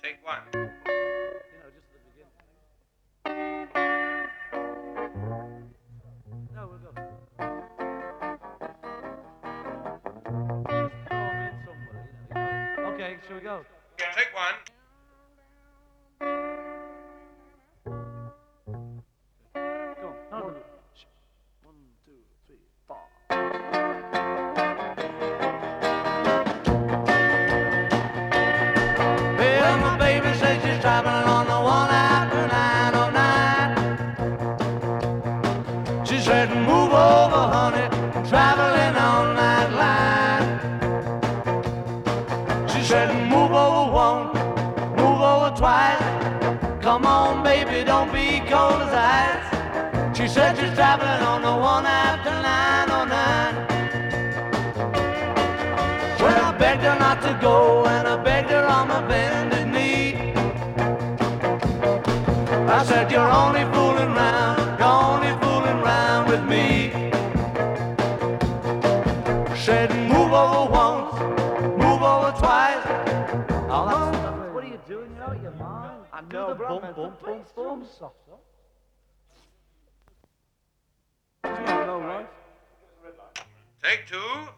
Take one. You know, just at the beginning. No, we'll go. Just throw 'em in somewhere, you know. Okay, shall we go? Take one. Twice. Come on, baby, don't be cold as ice. She said she's traveling on the one after 909. Well, I begged her not to go, and I begged her on my bended knee. I said, You're only fooling round, you're only fooling round with me. Said, Move over once, stuff. What are you doing? You're out of your mind. I Do know, the but I'm bum, meant bum, to bum, play bum, soft, soft. Do you not know, right? Take two.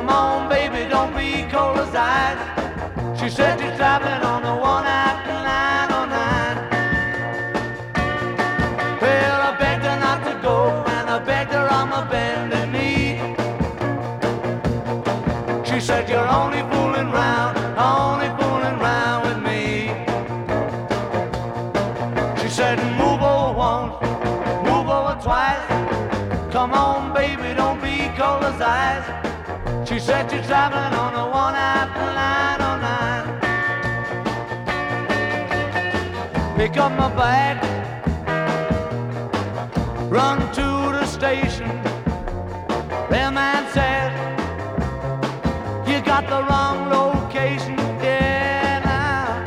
Come on, baby, don't be cold as ice. She said she's traveling on the one after 909. Well, I begged her not to go, and I begged her on my bended knee. She said, You're only fooling round, only fooling round with me. She said, Move over once, move over twice. Come on, baby, don't be cold as ice. She said, She's traveling on the one after 909. Pick up my bag run to the station. The man said, You got the wrong location. Yeah, now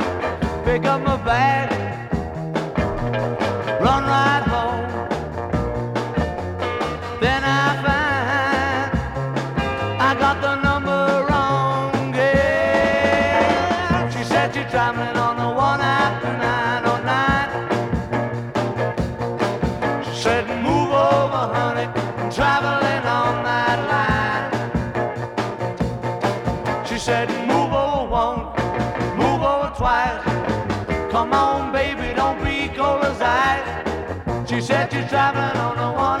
pick up my bag, got the number wrong. Yeah, she said she's traveling on the one after 909. She said, move over, honey, I'm traveling on that line. She said, move over once, move over twice. Come on, baby, don't be cold as ice. She said she's traveling on the one